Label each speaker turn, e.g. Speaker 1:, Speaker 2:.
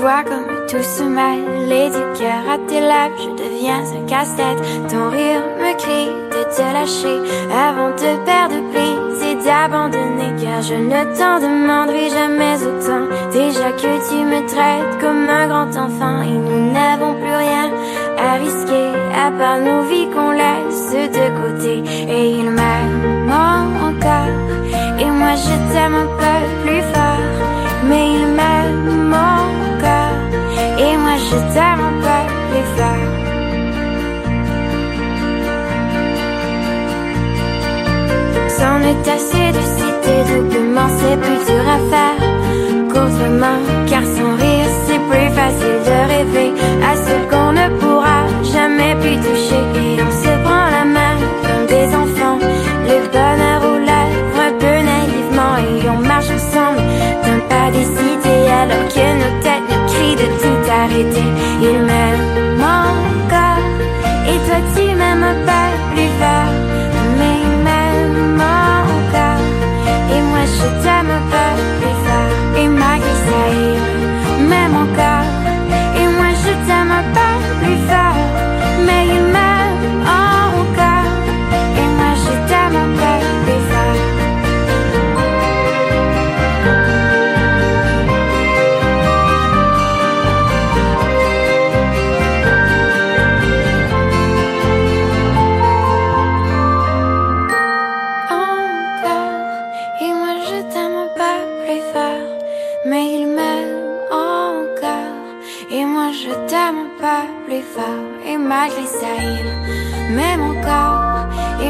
Speaker 1: vois comme tout se mêle, les deux cœurs à tes lèvres, je deviens un casse-tête. Ton rire me crie de te lâcher avant de perdre prise et d'abandonner, car je ne t'en demanderai jamais autant. Déjà que tu me traites comme un grand enfant et nous n'avons plus rien à risquer à part nos vies qu'on laisse de côté. Et il m'aime Assez de citer doublement, c'est plus dur à faire qu'autrement, car sans rire c'est plus facile de rêver à ce qu'on ne pourra jamais plus toucher. Et on se prend la main comme des enfants, le bonheur aux lèvres un peu naïvement, et on marche ensemble d'un pas décidé alors que nos têtes nous crient de tout arrêter. Je t'aime peu plus fort Et malgré ça il m'aime encore. Et